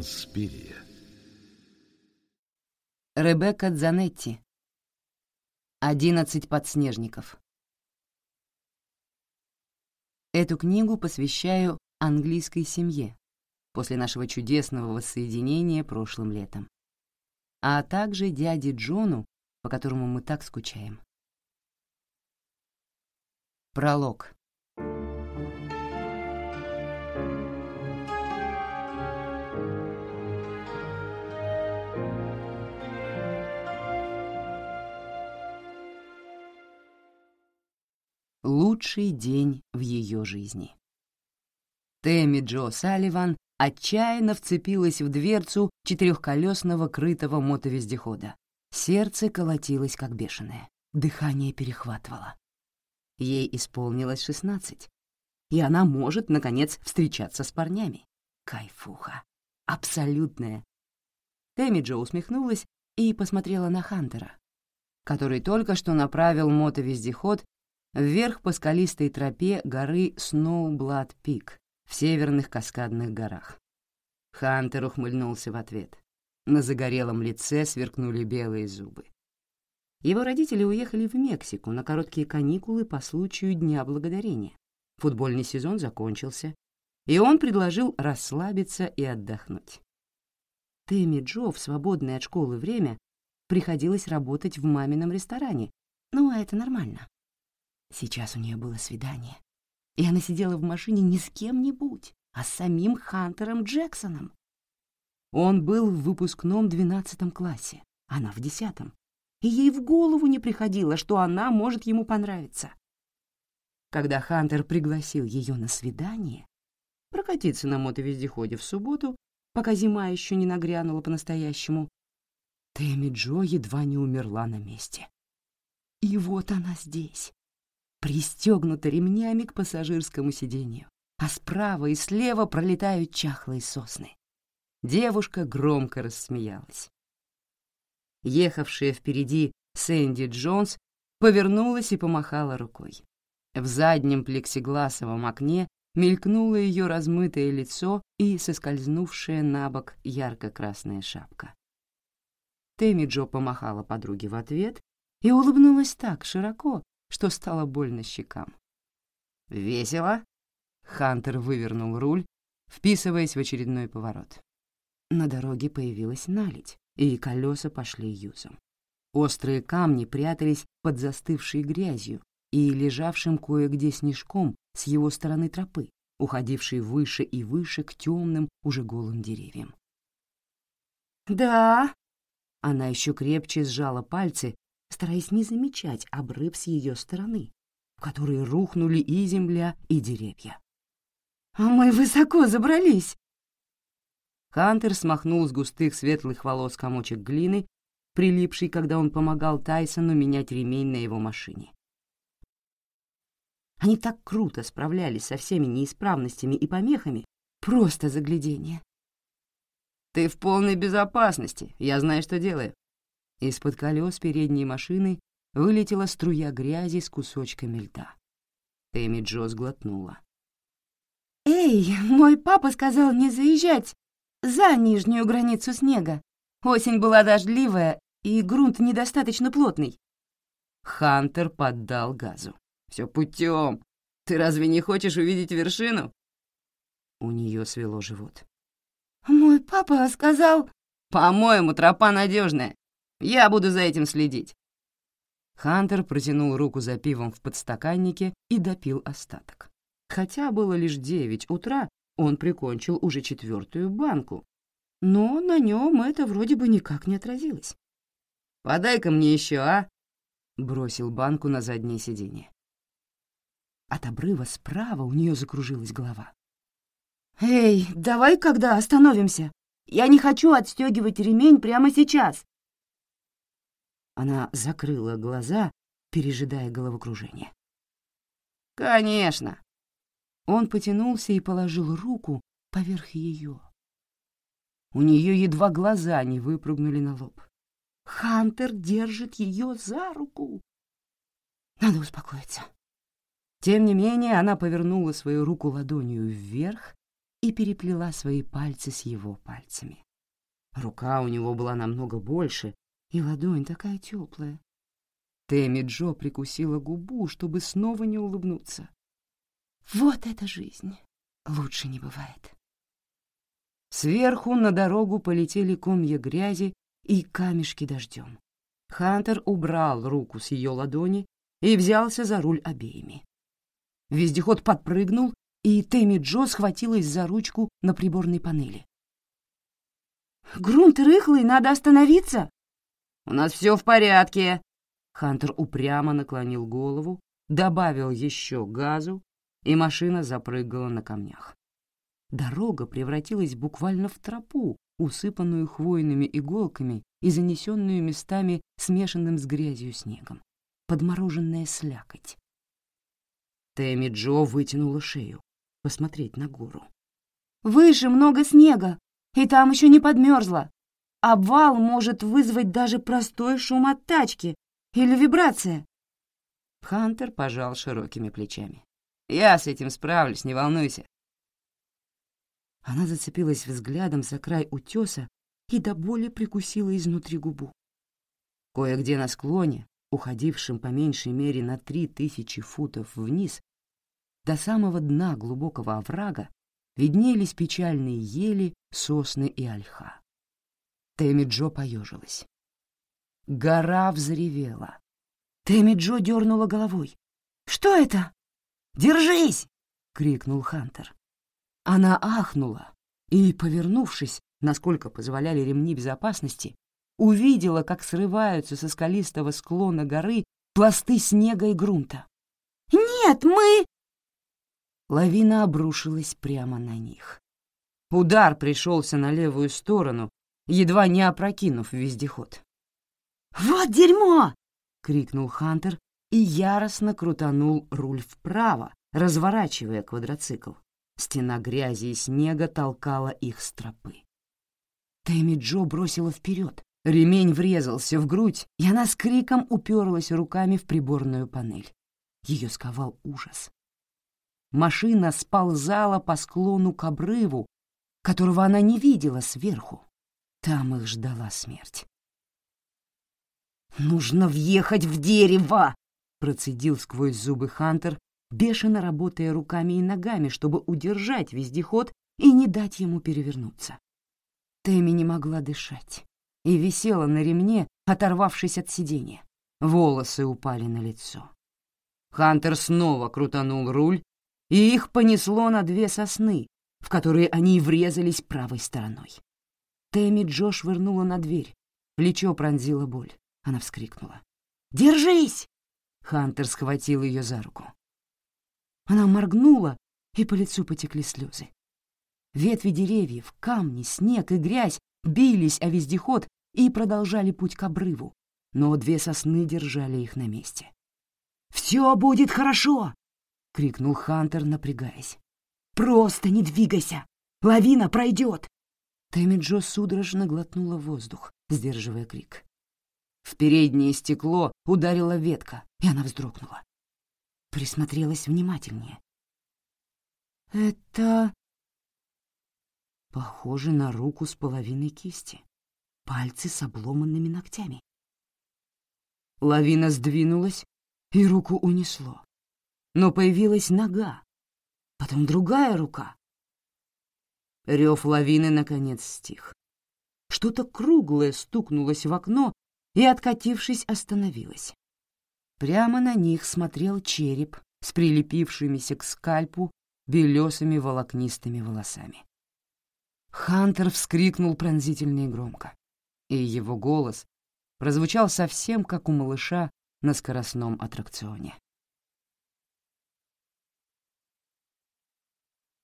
Инспирия. Ребекка Дзанетти. «Одиннадцать подснежников». Эту книгу посвящаю английской семье после нашего чудесного воссоединения прошлым летом, а также дяде Джону, по которому мы так скучаем. Пролог. Лучший день в ее жизни. Тэмми Джо Салливан отчаянно вцепилась в дверцу четырехколесного крытого мотовездехода. Сердце колотилось, как бешеное. Дыхание перехватывало. Ей исполнилось шестнадцать, и она может, наконец, встречаться с парнями. Кайфуха. Абсолютная. Тэмми Джо усмехнулась и посмотрела на Хантера, который только что направил мотовездеход вверх по скалистой тропе горы Сноублад-Пик в северных каскадных горах. Хантер ухмыльнулся в ответ. На загорелом лице сверкнули белые зубы. Его родители уехали в Мексику на короткие каникулы по случаю Дня Благодарения. Футбольный сезон закончился, и он предложил расслабиться и отдохнуть. Тэмми Джо в свободное от школы время приходилось работать в мамином ресторане, но это нормально. Сейчас у нее было свидание, и она сидела в машине не с кем-нибудь, а с самим Хантером Джексоном. Он был в выпускном двенадцатом классе, она в десятом, и ей в голову не приходило, что она может ему понравиться. Когда Хантер пригласил ее на свидание, прокатиться на мотовездеходе в субботу, пока зима еще не нагрянула по-настоящему, Тэмми Джо едва не умерла на месте. И вот она здесь, пристегнута ремнями к пассажирскому сиденью, а справа и слева пролетают чахлые сосны. Девушка громко рассмеялась. Ехавшая впереди Сэнди Джонс повернулась и помахала рукой. В заднем плексигласовом окне мелькнуло ее размытое лицо и соскользнувшая на бок ярко-красная шапка. Тэмми Джо помахала подруге в ответ и улыбнулась так широко, что стало больно щекам. «Весело?» Хантер вывернул руль, вписываясь в очередной поворот. На дороге появилась наледь, и колеса пошли юзом. Острые камни прятались под застывшей грязью и лежавшим кое-где снежком с его стороны тропы, уходившей выше и выше к темным, уже голым деревьям. «Да!» Она еще крепче сжала пальцы, стараясь не замечать обрыв с ее стороны, в который рухнули и земля, и деревья. «А мы высоко забрались!» Хантер смахнул с густых светлых волос комочек глины, прилипший, когда он помогал Тайсону менять ремень на его машине. Они так круто справлялись со всеми неисправностями и помехами, просто заглядение. «Ты в полной безопасности, я знаю, что делаю», из-под колес передней машины вылетела струя грязи с кусочками льда. Тэмми Джо сглотнула. «Эй, мой папа сказал не заезжать за нижнюю границу снега. Осень была дождливая, и грунт недостаточно плотный». Хантер поддал газу. «Все путем. Ты разве не хочешь увидеть вершину?» У нее свело живот. «Мой папа сказал...» «По-моему, тропа надежная. Я буду за этим следить». Хантер протянул руку за пивом в подстаканнике и допил остаток. Хотя было лишь девять утра, он прикончил уже четвертую банку, но на нем это вроде бы никак не отразилось. «Подай-ка мне еще, а?» — бросил банку на заднее сиденье. От обрыва справа у нее закружилась голова. «Эй, давай когда остановимся? Я не хочу отстегивать ремень прямо сейчас!» Она закрыла глаза, пережидая головокружение. «Конечно!» Он потянулся и положил руку поверх ее. У нее едва глаза не выпрыгнули на лоб. Хантер держит ее за руку. Надо успокоиться. Тем не менее, она повернула свою руку ладонью вверх и переплела свои пальцы с его пальцами. Рука у него была намного больше, и ладонь такая теплая. Тэмми Джо прикусила губу, чтобы снова не улыбнуться. Вот эта жизнь! Лучше не бывает. Сверху на дорогу полетели комья грязи и камешки дождем. Хантер убрал руку с ее ладони и взялся за руль обеими. Вездеход подпрыгнул, и Тэмми Джо схватилась за ручку на приборной панели. «Грунт рыхлый, надо остановиться!» «У нас все в порядке!» Хантер упрямо наклонил голову, добавил еще газу, и машина запрыгала на камнях. Дорога превратилась буквально в тропу, усыпанную хвойными иголками и занесенную местами смешанным с грязью снегом. Подмороженная слякоть. Тэмми Джо вытянула шею, посмотреть на гору. «Выше много снега, и там еще не подмерзло. Обвал может вызвать даже простой шум от тачки или вибрация». Хантер пожал широкими плечами. «Я с этим справлюсь, не волнуйся». Она зацепилась взглядом за край утеса и до боли прикусила изнутри губу. Кое-где на склоне, уходившем по меньшей мере на три тысячи футов вниз, до самого дна глубокого оврага виднелись печальные ели, сосны и ольха. Тэмми Джо поежилась. Гора взревела. Тэмми Джо дернула головой. «Что это?» «Держись!» — крикнул Хантер. Она ахнула и, повернувшись, насколько позволяли ремни безопасности, увидела, как срываются со скалистого склона горы пласты снега и грунта. «Нет, мы...» Лавина обрушилась прямо на них. Удар пришелся на левую сторону, едва не опрокинув вездеход. «Вот дерьмо!» — крикнул Хантер и яростно крутанул руль вправо, разворачивая квадроцикл. Стена грязи и снега толкала их с тропы. Тэмми Джо бросила вперед. Ремень врезался в грудь, и она с криком уперлась руками в приборную панель. Ее сковал ужас. Машина сползала по склону к обрыву, которого она не видела сверху. Там их ждала смерть. «Нужно въехать в дерево!» — процедил сквозь зубы Хантер, бешено работая руками и ногами, чтобы удержать вездеход и не дать ему перевернуться. Тэмми не могла дышать и висела на ремне, оторвавшись от сиденья. Волосы упали на лицо. Хантер снова крутанул руль, и их понесло на две сосны, в которые они врезались правой стороной. Тэмми Джо швырнула на дверь. Плечо пронзила боль. Она вскрикнула. «Держись!» Хантер схватил ее за руку. Она моргнула, и по лицу потекли слезы. Ветви деревьев, камни, снег и грязь бились о вездеход и продолжали путь к обрыву, но две сосны держали их на месте. «Все будет хорошо!» — крикнул Хантер, напрягаясь. «Просто не двигайся! Лавина пройдет!» Тэмми Джо судорожно глотнула воздух, сдерживая крик. В переднее стекло ударила ветка, и она вздрогнула. Присмотрелась внимательнее. «Это...» Похоже на руку с половиной кисти, пальцы с обломанными ногтями. Лавина сдвинулась, и руку унесло но появилась нога, потом другая рука. Рев лавины, наконец, стих. Что-то круглое стукнулось в окно и, откатившись, остановилось. Прямо на них смотрел череп с прилепившимися к скальпу белесыми волокнистыми волосами. Хантер вскрикнул пронзительно и громко, и его голос прозвучал совсем как у малыша на скоростном аттракционе.